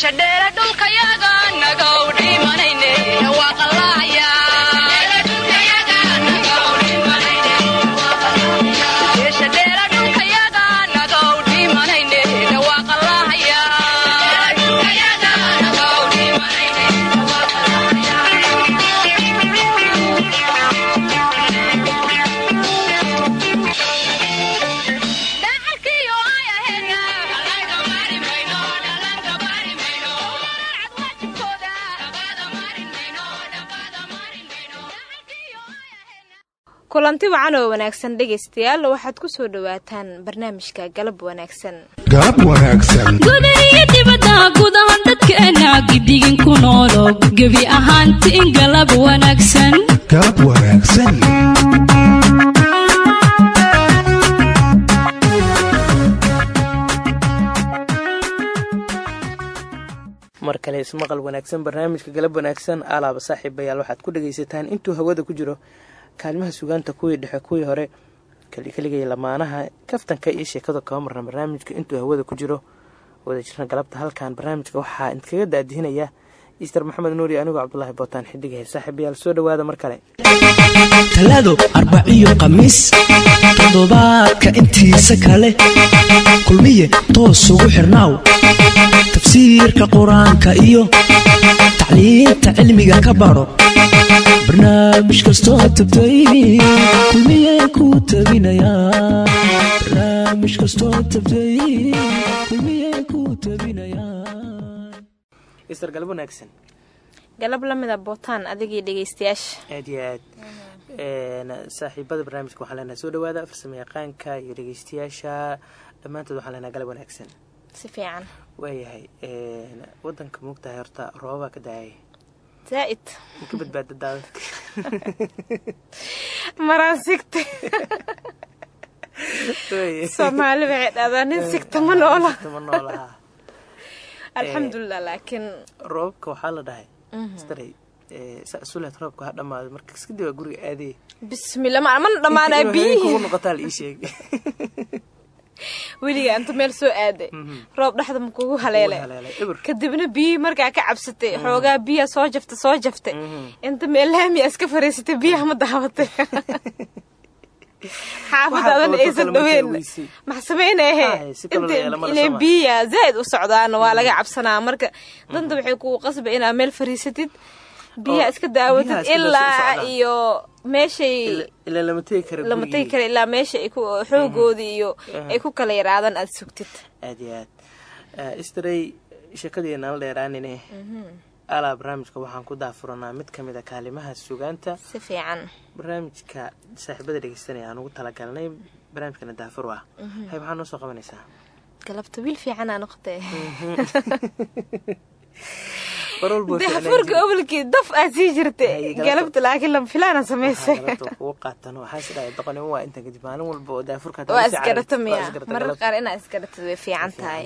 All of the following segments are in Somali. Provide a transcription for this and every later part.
kulanti wacan oo wanaagsan dhegaystayaal waxaad ku soo dhowaataan barnaamijka galab wanaagsan. Galab wanaagsan. Gudahiyo dibadda guud ahaan dadkeena gidigin ku noolo. Gebi ahaantiin galab wanaagsan. Galab wanaagsan. Mar kale ismaqal wanaagsan barnaamijka galab wanaagsan alaaba saaxiibayaal waxaad ku dhagaysataan intuu hawada ku jiro kaalmaha sugaanta kuwii dhexe kuwii hore keligay lamaanaha kaftanka iyo sheekada kaba marna barnaamijka intuu hawada ku jiro. Wada jirna galabta halkan barnaamijka waxaa idinkaga daadihinaya ister maxamed nuuri anigoo cabdulaahi bootaan xidigahe saaxiibayaal soo dhowaada mar kale. Talaado arbaciyo khamiis toddobaadka intiisa kale. Kulmiye toos ugu xirnaaw tafsiirka qur'aanka iyo tacliinta cilmiga ka baro barnaamij kastoo tabtay kulmiye ku tabinayaa barnaamij kastoo tabtay kulmiye ku tabinayaa ister galab wanaagsan galab lamida bootaan adigii dhegaystayaasha. Aad iyo aad. Saaxiibada barnaamijka waxaan leenahay soo dhawaada farsamo yaqaanka iyo dhegeystayaasha dhammaantood waxaan leenahay galab wanaagsan. Si fiican. Waayahay wadanka muugtahay horta roobabaa ka daayay zaa'id ka badbaada daadadka maraan sigta soomaali waxay dhahdaa nin sigta ma noola alxamdulilah laakiin roobabka waxaa la dhahay staray sulet roobka ha dhamaado marka iskadib waa guriga aadey bismillah ma mana dhammaanaa kugu biyihii noqotaa la ii weliga inta meel soo aaday. Roob dhexda ma kugu eber. Kadibna biyihii markaa ka cabsatay. Xoogaa biya soo jafta soo jaftay. Inta meel laamiya iska fariisatay biyaha ma daabatay xaafadaadan aysan dhaweyn maxa samaynahe Ay, si kale la yeelo ma la inay sama. biya zaa'id u socdaan waa laga cabsanaa. Marka danta waxay kugu qasba inaad meel fariisatid. Biyaha iska daawatid biyaha ilaa iyo meeshay lama tegi kara ilaa meesha xoogoodii iyo ay ku kala yaraadaan aada sugtid. Aad iyo aad. Istaray sheekadiina la dheeraanine alaa barnaamijka waxaan ku daafuranaa mid ka mid a kaalimaha sugaanta. Si fiican. Barnaamijka saaxiibada dhegeystanaya aan ugu talagalnay barnaamijkana daafur ah hay maxaa noo soo qabanaysaa? Galabta wiil fiicanaa noqotee daafurka obolkii daf aad sii jirta galabta- laakiin samaysay waa miya marar qaar inaa way fiican tahay.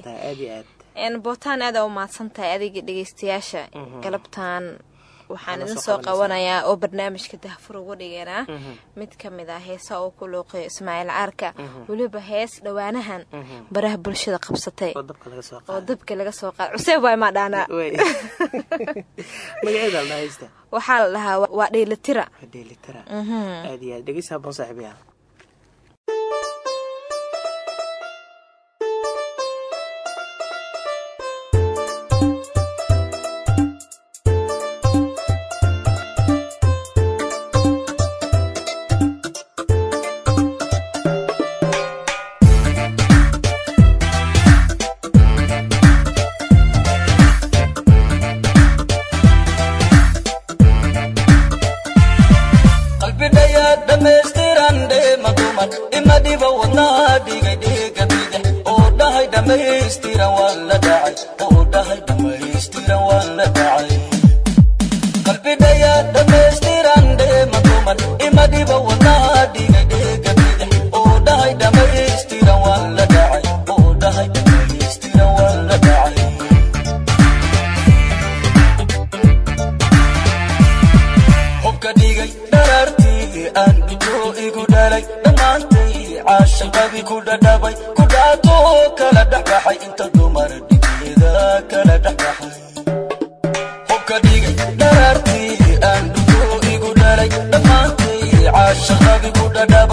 bootaan u mahadsan tahay adiga dhegeystayaasha. Galabtan waxaan idin soo qabanayaa oo barnaamijka daafur ugu dhiganaa mid ka mid ah heesa uu ku luuqayo ismaaciil caarka weliba hees dhowaanahan. Baraha bulshada qabsatay. Oo dabka laga soo qaada cuseeb waa imaa dhaanaa waxaa la dhahaa wa- waa dheelitira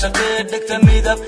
dhaashatee dhegta midab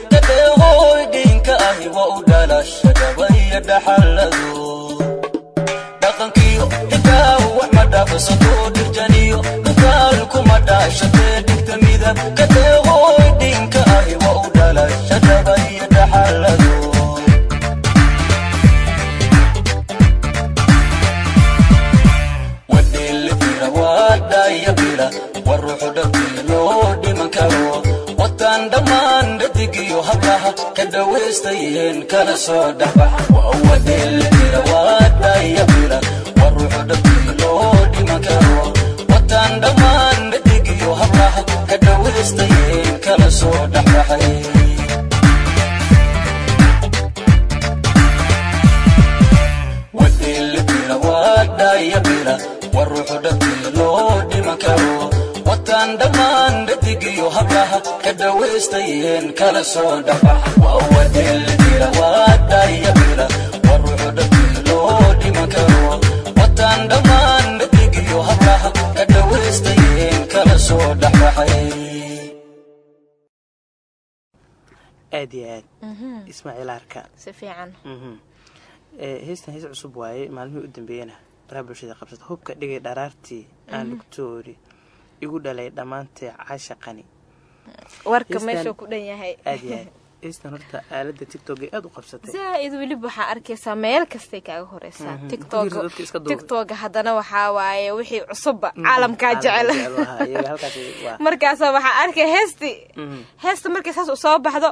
kala soo dhexbax waa wadheelitira waa dhaayabira waa ruuxu dhabtii loo dhiman karo. Wataan dhammaan dhadigiyo hablaha ka dhawaystayeen kala soo dhexbaxay aad iyo aad. Ismaaciil arka. Si fiican. Mhm. Ee, heestan hees cusub waaye maalmihii u dambeeyena baraha bulshada qabsata hubka dhigay dharaartii aan lugtoori igu dhalay dhammaantee caashaqani warka meeshuu ku dhan yahay. Heestan horta aalada tiktok ay aad u qabsatay. Zaa-id weliba waxaa arkaysaa meel kastay kaaga horeysaa Mhm. tiktoka haddana waxaa waaye wixii cusubba caalamkaa jecel. markaasa waxaa arkay heesti Mhm. heesta markay saas u soo baxdo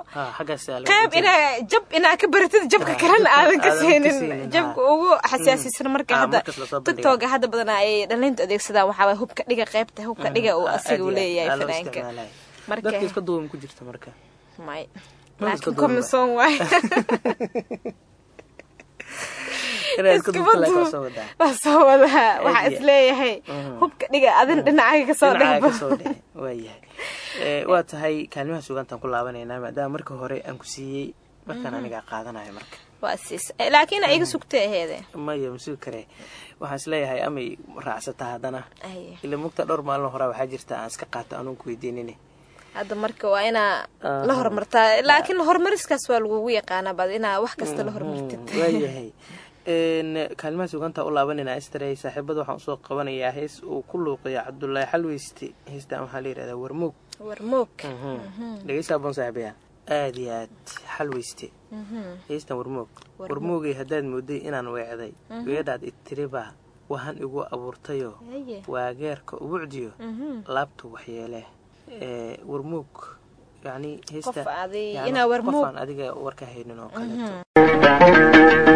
qayb inaa jab inaa ka baratid jabka kalena aadan ka siinin jabka ugu xasaasisan marka hadda tiktoka hadda badanaa ay dhalintu adeegsadaan. Waxaa waye hubka dhiga qaybta hubka dhiga uu asiga u leeyahay fanaanka dadka iska duuban ku jirta marka. Ma soo wadaa. waxaa Aad is iyo- leeyahay Mhm. hubka dhiga adin dhinacaaga ka soo Dhinacaaga dhexbo. ka soo dhexe. waayahay Ee, waa tahay kaalimaha sugaantaan ku laabanaynaa maadaama marka hore aan ku siiyey markaan anigaa qaadanayo marka. Siis laakiin iga sugtay aheede maya masugi kare. Waxaan is leeyahay amay raacsataa haddana. Ila mugta dhowr maalin horaa waxaa jirta aan iska qaato anuun ku weydiinine hadda marka waa inaa la horumartaa laakiin horumariskaas waa lagugu yaqaanaa bad inaa wax kasta la horumartid waayahay Een, kaalimaha sugaantaa u laabanayna istarey saaxiibada waxaan u soo qabanayaa hees uu ku luuqaya cabdulaahi xalweyste heestan waxaa la yihahdaa warmuug warmoog. Dhegeysaa boon saaxiibaya aad iyo aad xalweyste heestan warmoog. Warmoogay haddaad mooday inaan weecday. Weedhaad itiribaa wahan igu abuurtayo. Haye. waa geerka ubucdiyo laabtu waxyeele Ee, warmoog yani heesta Qof adi- yani inaa warmoog- qof aan adiga warka haynin oo kaleeto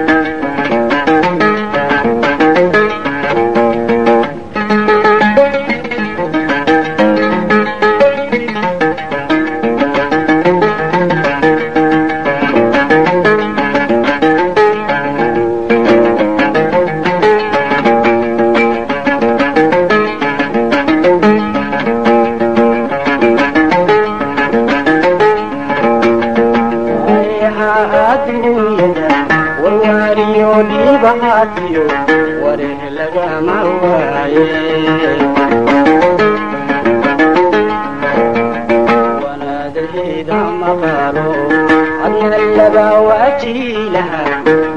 waajiilaha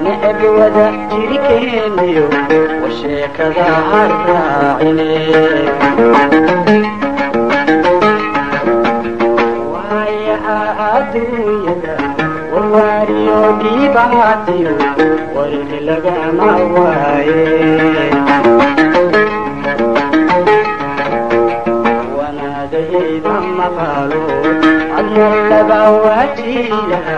neceb wada jirikeeniyo war sheekada harraacine waayaha adduunyada warwaariyo dhiibaatiyo warig lagama waaye. Wanaadahayda maqalo adna laba waajiilaha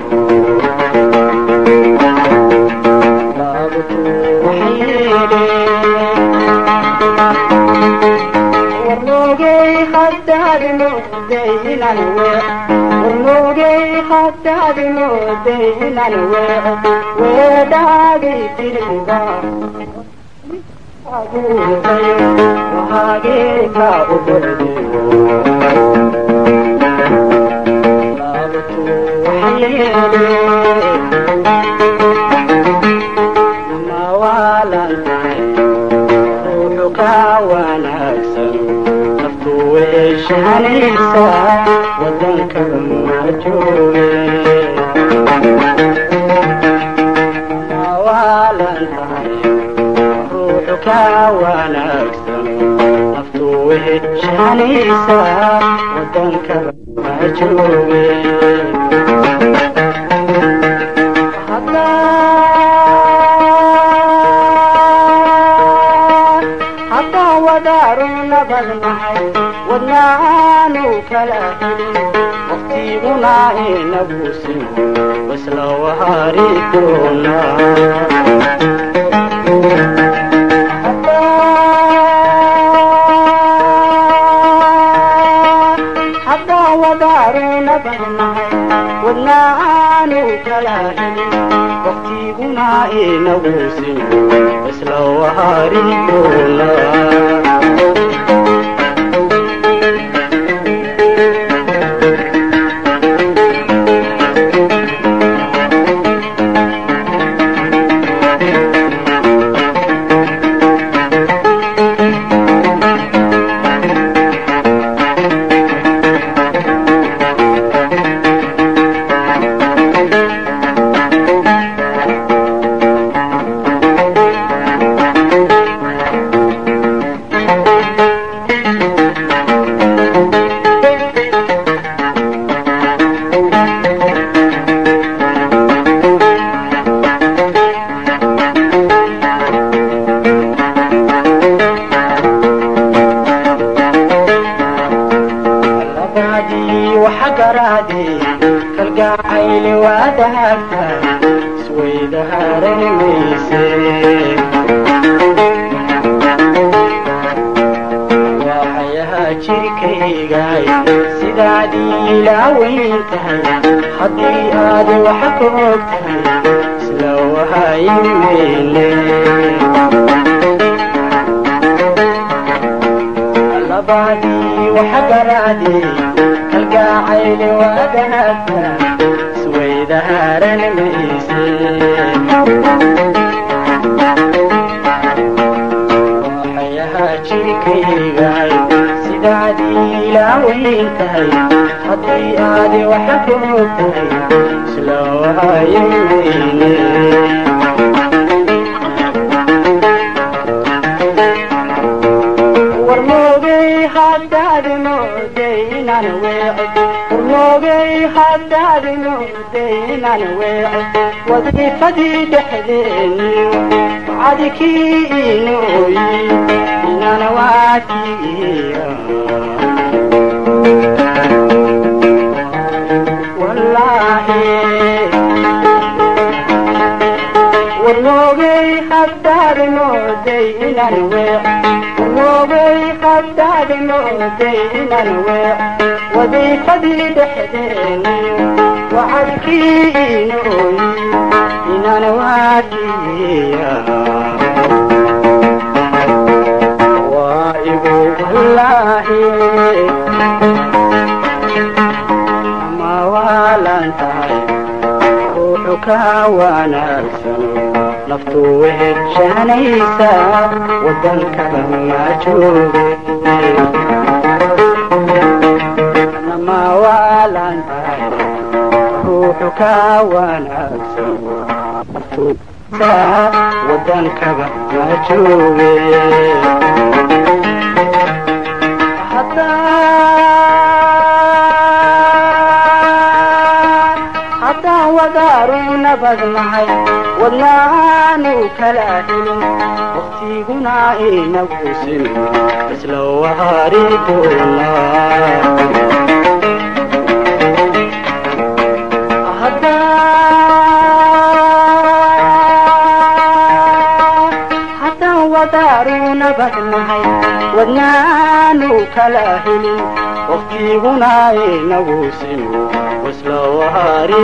inaan weece warmoogey haddaad mooday inaan weece weedhaadii tiriba abuurtay wahaageerka u bocdiyo laabtu mawaalantahay ruuxu ka wanaagsan naftu weeshanaysa wadanka ma jooge mawaalantahay ruuxu ka wanaagsan naftu jooge waqtiguna inagu simo wasla wahari doonaa haddaan isla wahari doonaa labadii waxa garaadee kalgacayli waadaagta isweydaharan mayse waxayaha jirkaygay sidaadii ilaaweyn tahay haddii aad waxa ka og tahay isla wahayimeyle warmoogey mooday inaan weece wadiifadii dhexdeeniyo cadikii inooyi inaan waatigiya warmoogey haddaad mooday inaan weece weec wadiifadii dhexdeeniyo wacadkii inooyi inan waadiya waa igu wallaahi ma waalan tahay ruuxu ka wanaagsan naftu weheshanaysa wadankaba ma jooge ma waalan tahay ruuxu ka wanaagsan wadankaba ma jooge haddaan wadaaru nabad nahay wadnaanu kala helin waktiguna inagu sin isla waari doonaa wadnaanu kala helin waktiguna inagu sin isla waari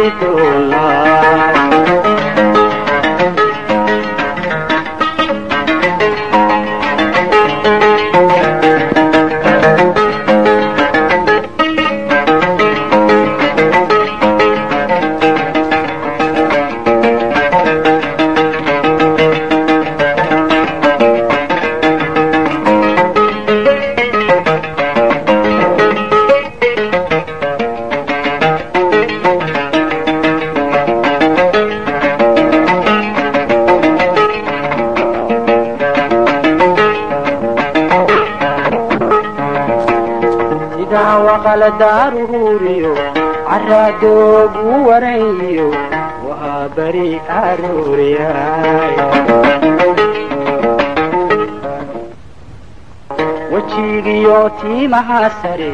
tiimaha sare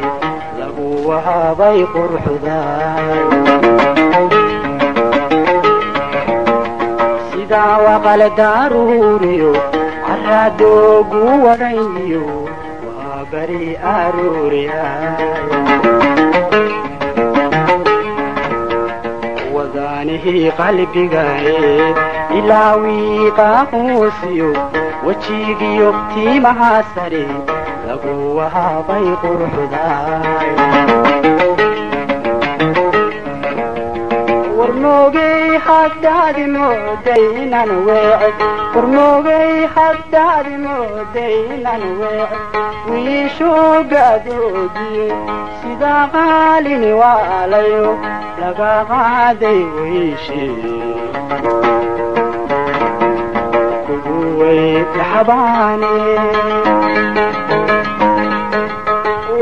lagu wahabay qurxuday sidaa waqala daaruhuriyo carraadoogu waranyiyo waa beri arooriyay wadaanihii qalbigae ilaawii qaaquusiyo wejigiyo tiimaha sare lagu wahabay qurxuday warmoogay haddaadi mooday inan weece warmoogay haddaadi mooday inan weece wiishoogaadoogiye sidaa qaalini waalayo laga qaaday weyshi kugu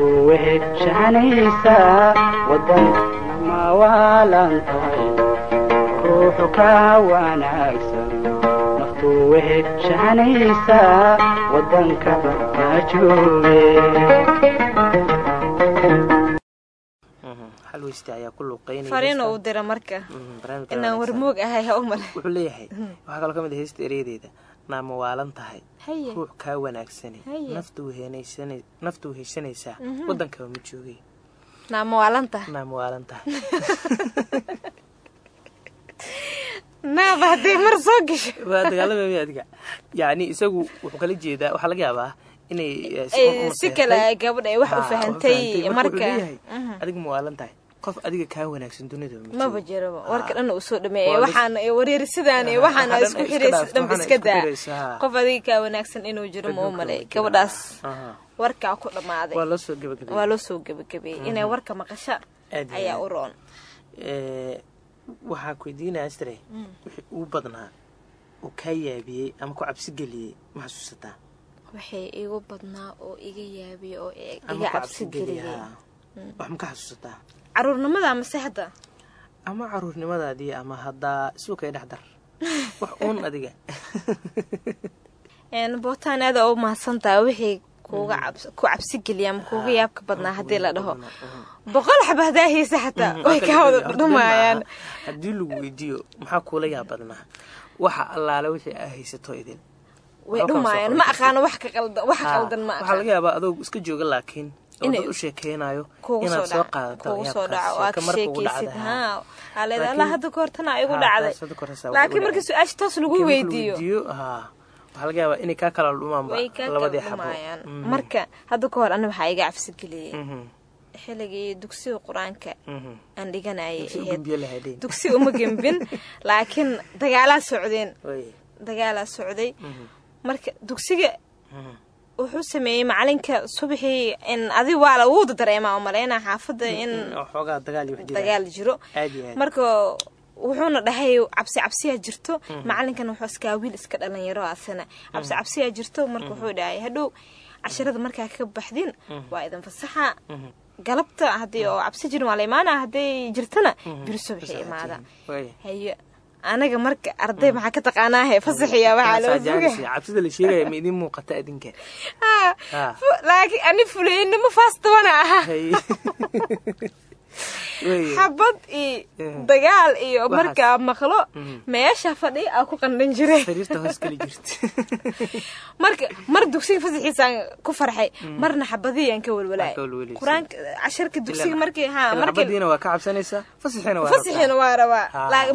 warmoogay haddaadi mooday inan weece warmoogay haddaadi mooday inan weece wiishoogaadoogiyo sidaa qaalini waalayo laga qaaday weyshi kugu weyrxabaane ma waalan tahay ruuxu ka wanaagsan naftu weheshanaysa wadan ma waalan tahay ruuxu ka wanaagsan naftu weheshanaysa wadankaba ma jooge xal weyste ayaa ku luuqeynaya fariin uu dira marka. Mhm, inaan warmoog ahay ha u male wuxuu leeyahay. Waxaa kaloo ka mid ah heesta ereyadeeda naama waalan tahay. Ruux kaa wanaagsani. Naftu naftu weheshanaysaa wadankaba ma joogay. Yacni isagu wuxuu kala jeedaa waxaa laga yaabaa inay eh, si Eh, si kale gabadha wax u Ha, fahantay marka. leeyahay, adiga ma waalan tahay qof adiga kaa wanaagsan dunida ma maba jiraba Ha. warka dhan uu soo dhameeyay Waa la- waxaan wareeri sidaan iyo Ha, waxaan waxaa isku xiraysa dhanba waxaana iska daa. qof adiga kaa wanaagsan inuu jiro ma u malay gabadhaas. Warkaa ku dhammaaday. Waa loo soo gebagabeeyey inay warka maqasha ayaa u roon. Waxaa ku weydiinaya astre wixii uu badnaa uu kaa yaabiyey ama ku cabsi geliyey ma xasuusataa? Waxay igu badnaa oo iga yaabiya oo iga ku cabsi cabsi geliya geliyay wax ma ka xasuusataa caruurnimada amase hadda? Ama caruurnimadaadii ama haddaa suuqay dhex dar wax uun adiga. Bootaan aada u mahadsantaha wixii cabs- ku cabsi geliya ama kuuga yaabka badnaa haddii la dhaho. boqol xaba hadaa haysa xataa way kaa wada dhumayaan haddii lagu weydiiyo maxaa kuula yaa badnaa? Waxa allaale wixii aa haysato idin. Way dhumayaan ma aqaano wax ka qaldan wax qaldan ma waxaa laga aqaan. yaabaa adoo iska jooga laakiin dad u sheekeynayo inaad soo soo dhaco qaadato kuugu soo yaabkaas, dhaco aad sheeko marka kugu sheekaysid dhacda, haa. Aa leedahay Laakiin- allah hadda ka hortana igu haa, dhacday. taas hadda ka horeysa waa laakiin igu marka dhacday. su'aasha toos lagu weydiiyo. inay kaa kala dhumaanba labadii xabo. Mhm, marka hadda ka hor ana waxaa iga cabsi geliyey mhm, xilligii dugsiga qur'aanka mhm. aan dhiganayay uma gembin laakiin dagaalaa socdeen. Dagaalaa socday. Marka dugsiga. Wuxuu sameeyey macalinka subaxii in adi waa la wuuda dareemaa umaleyna xaafadda in oo xoogaa dagaal jiro. Marka wuxuuna dhahay cabsi cabsiyaa jirto. Macalinkan wuxuu iskaa wiil iska dhalinyaro asana cabsi cabsiyaa jirto. Marka wuxuu dhahay hadhow casharada markaa ka baxdin waa idin fasaxa. Galabta haddii oo cabsi jirin waa la imaana hadday jirtana biri subaxii imaada. Haye anaga marka arday maxaa ka taqaanaahe fasaxiya waxaa loo Kaasaa jaanis suga iyo cabsida la sheegaya ma idin muuqata adinka Ah, Ah. laakiin ani fuleynimo faastabana aha Hay. Way. xabad iyo dagaal iyo markaa maqlo meesha fadhi aa ku qandhan jirta. Marka mar dugsiga fasaxiisaan ku farxay marna xabadihiyaan ka welweleysa. qur'aanka casharka dugsiga markii fasaxiina waa rabaa?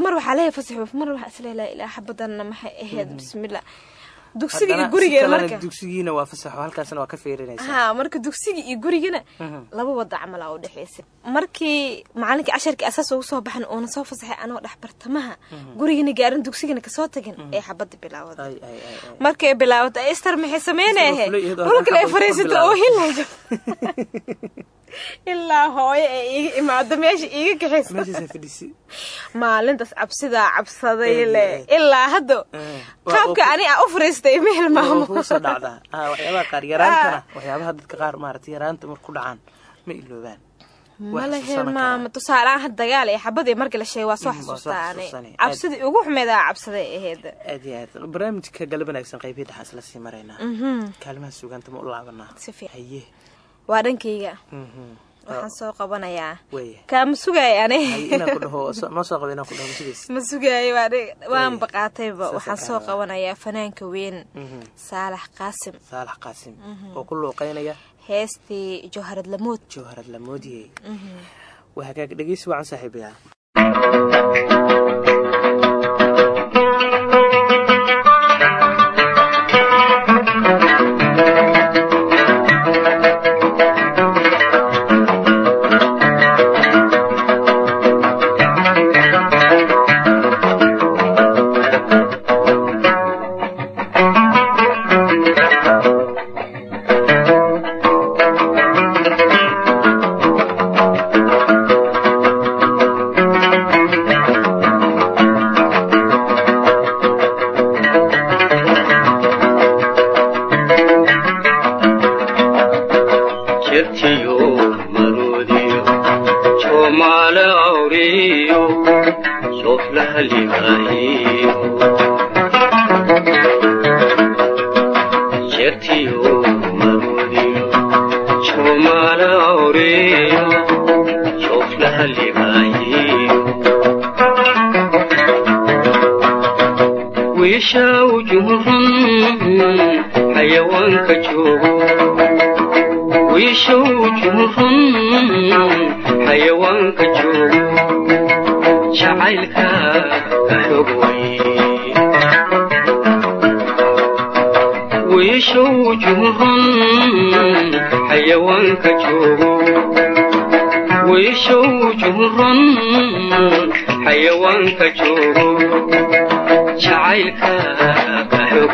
Mar waxaa leeyahay fasax mar waxaa is leeyahay laa ilaa xabadanna maxay ahayd? Bismillah dugsiga iyo Haddana si gurigeena kalena marka dugsigiina waa fasaxo halkaasna waa ka feerinaysaa ha marka dugsiga iyo gurigana laba wada camal aa udhexaysa markii macalinkii casharkii asaas ugu soo baxan uuna soo fasaxay anoo dhex bartamaha gurigana gaarin dugsigana ka soo tagin ee xabada bilaawada. Ay, ay, ay, ay. markay bilaawata istar maxay iyadoo dhulkale fariisato oo hilayo ilaa hooyo ee iiga imaado meesha iiga fadhisi maalintaas cabsidaa cabsaday le ilaa hadda qaabka ani a u fariistay ma hilmaamo kugu soo dhacdaa. Waxyaabaha qaar yaraantana waxyaabaha dadka qaar maaragtay yaraanta marku dhacaan ma iloobaan mala hilmaamo tusaale ahaan dagaal iyo xabadii markii la sheegay waa soo Mm, waa soo xasuustaa ani. xasuusanay. cabsidii ugu xumeed aa cabsaday ahayd aad iyo aad. Barnaamijka galab wanaagsan qaybihi dhaxaan isla sii maraynaa kaalimaha suugaanta ma u laabanaa. Haye waa dhankayga. Mhm. waxaan soo qabanayaa. Kaama sugaaya ani? Haye inaan ku dhaho so- noo soo qabo inaan ku dhaho masidays ma sugaayo waan baqaatayba. Waxaan soo qabanayaa fanaanka weyn. Mhm. saalax qaasim. Luuqeynaya? Heestii jawharad wiishow jumrun xayawaanka joogo jacaylka ka xog way wiishow jumrun xayawaanka joogo wiishow jumrun xayawaanka joogo jacaylka ka xog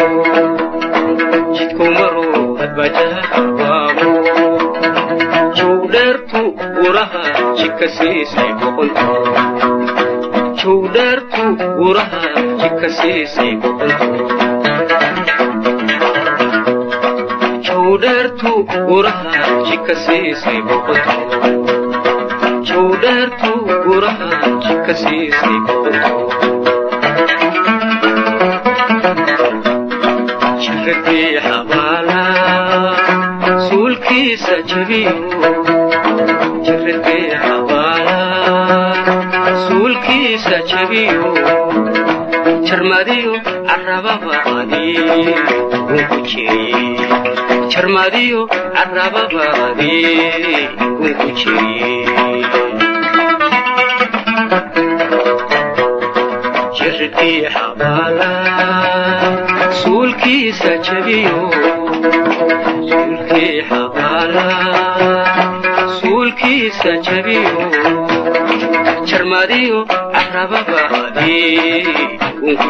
jowdheertu buraha jidka siisay jowdheertu buraha jidka siisay jowdheertu buraha jidka siisay jiradii xabaala suulkiisa jabiyo xabaala suulkiisa jabiyo jarmadiyo carababadi unku jiriye jarmadiyo carababadi unku jiriye jiradii xabaala suulkiisa jabiyo suulkii xabaala suulkiisa jabiyo jarmadiyo carababadi unku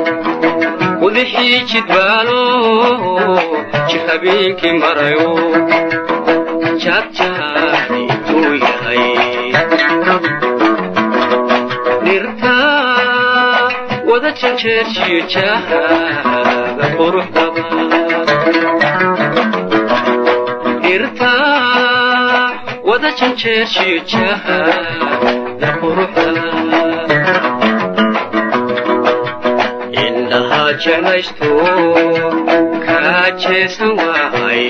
ubixii jidbaalo jir habeenkii marayo jadjaabi intuu yahay dhirta wada janjeerjiyo jahada quruxdaba dhirta wada janjeerjiyo jahada la jeclaysto kaa jeesan waay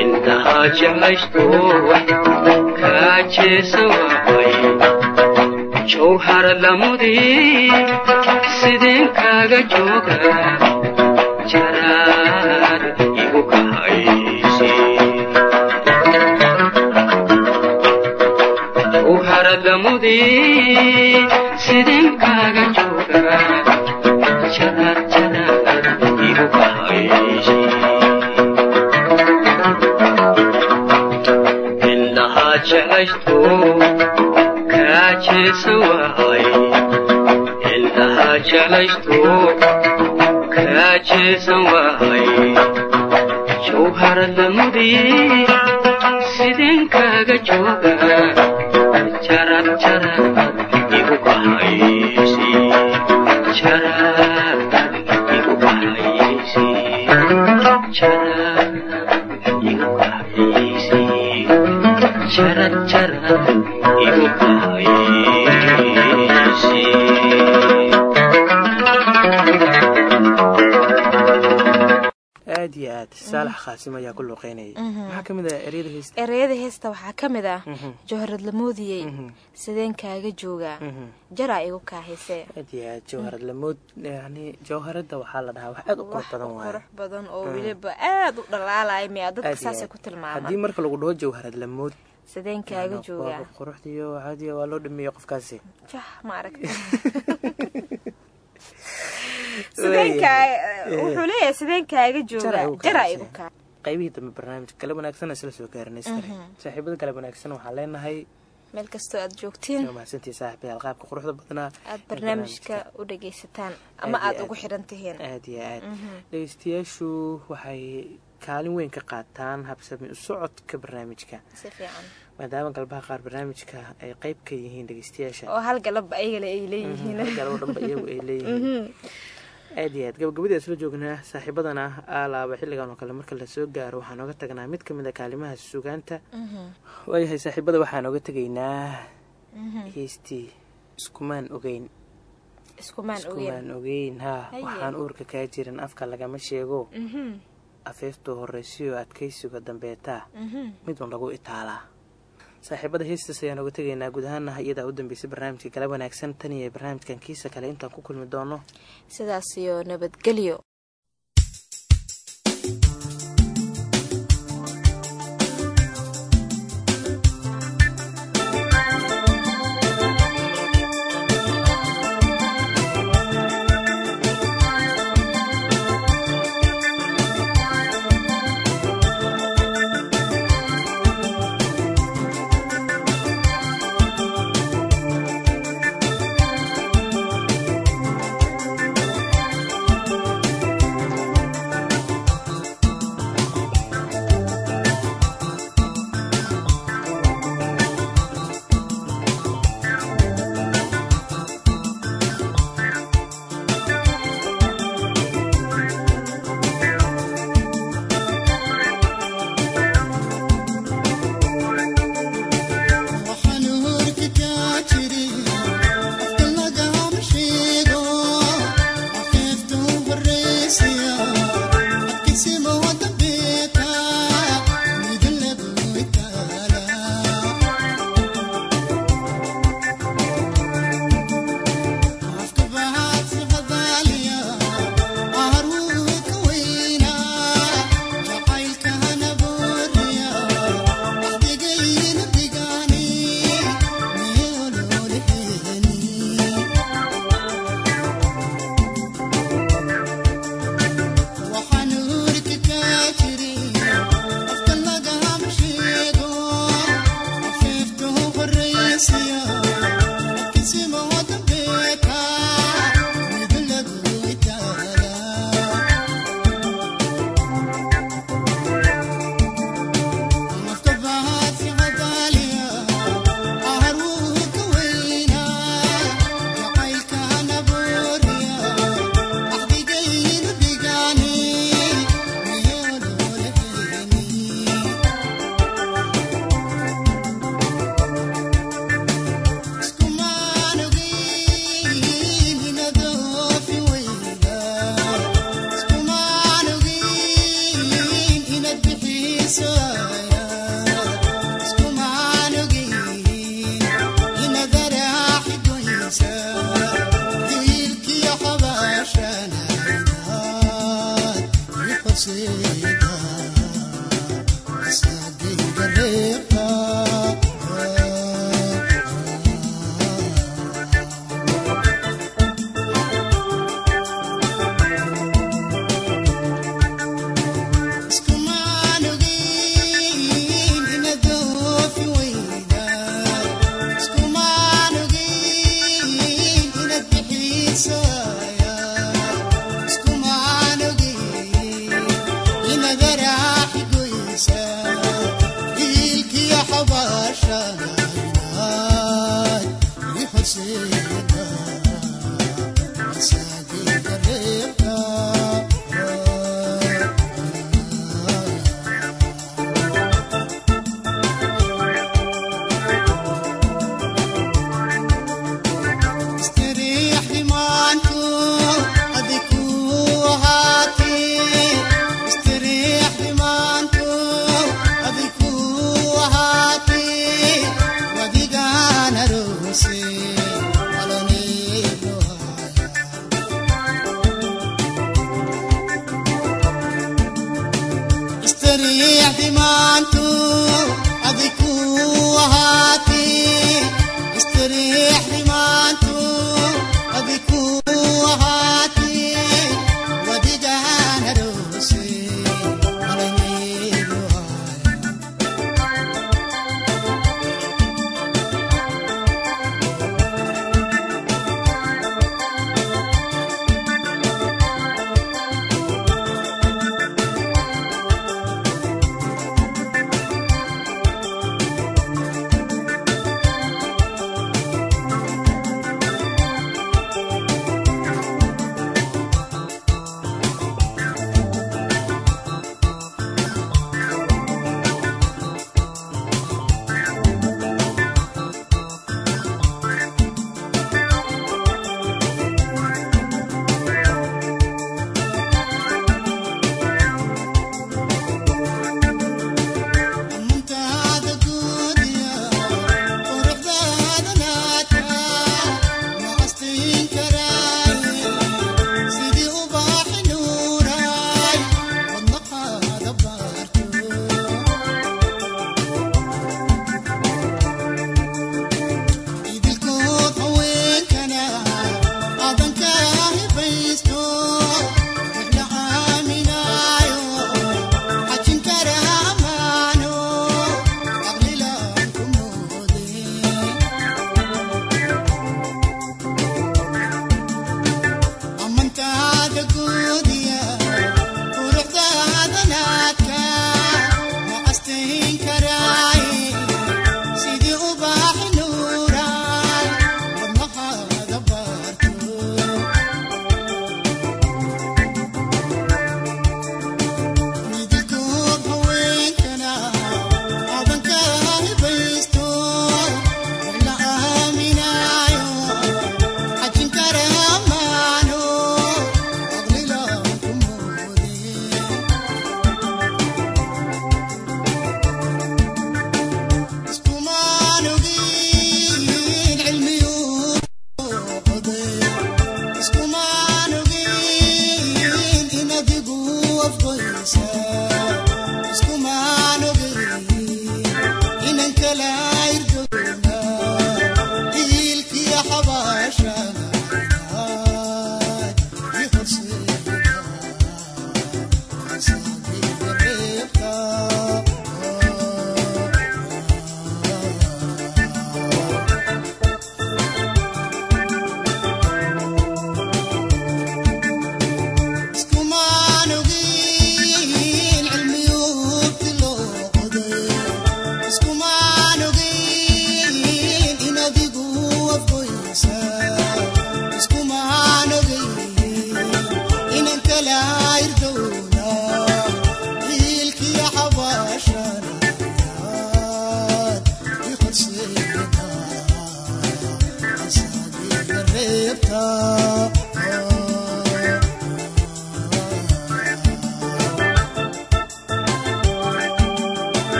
indhaha jeclaysto kaa jeesan waay jawhar lamudii sideen kaaga jooga jaraar igu kahaysi lamudii sideen kaaga jooga khaasim ayaa ku ka mid ah heesta? Waxaa ka mid ah Mhm. jawharad lamoodiyey Mhm. sideen kaaga joogaa jaraa igu kaahayse aad iyo aad jawharad lamood yani jawharadda waxaa la dhahaa wax aad u qurux badan qurux badan oo weliba aad u dhalaalaya miyaa dadka saasay ku haddii tilmaamaan marka lagu dhaho jawharad lamood sideen kaaga joogaa waa quruxdiyo caadiya waa loo dhameeyey qofkaasi. Jah ma aragta sideen wuxuu leeyahay sideen kaaga joogaa jaraa igu kaa qaybihii dambe barnaamijka kale wanaagsan isla soo gaaranay sare. Saaxiibada kale wanaagsan waxaan leenahay meel kastoo aad joogtiin. Mahadsantii saaxiibayaal qaabka quruxda badnaa. Aad barnaamijka u dhagaysataan ama Aad iyo aad aad. ugu xidhan tihiin aad iyo aad. Dhegeystayaashu waxay kaalin weyn ka qaataan habsami u socodka barnaamijka. Maadaama galbaha qaar barnaamijka ay qayb ka yihiin dhegeystayaasha oo hal galabba ayagale ay leeyihiin. Galabo dhanba iyagu ay leeyihiin aad iyo aad gabagabadii isla joognaa saaxiibadana aalaaba xilligan oo kale marka la soo gaaro waxaan ooga tagnaa mid ka mid a kaalimaha sugaanta waayahay saaxiibada waxaan ooga tegaynaa. Heystii iskumaan ogeyn. Iskumaan ogeyn. iskumaan ogeyn haa Haye. waxaan uurka kaa jirin afka lagama sheego. Mhm, afeeftuu horreysiyo adkaysiga dambeetaa mhm. mid un lagu itaalaa saaxiibada heestaas ayaan oga tegaynaa guud ahaana iyadaa u dambeysay barnaamijka kala wanaagsan. Tan iyo barnaamijkan kiisa kale intaan ku kulmi doono. Sidaas iyo nabadgelyo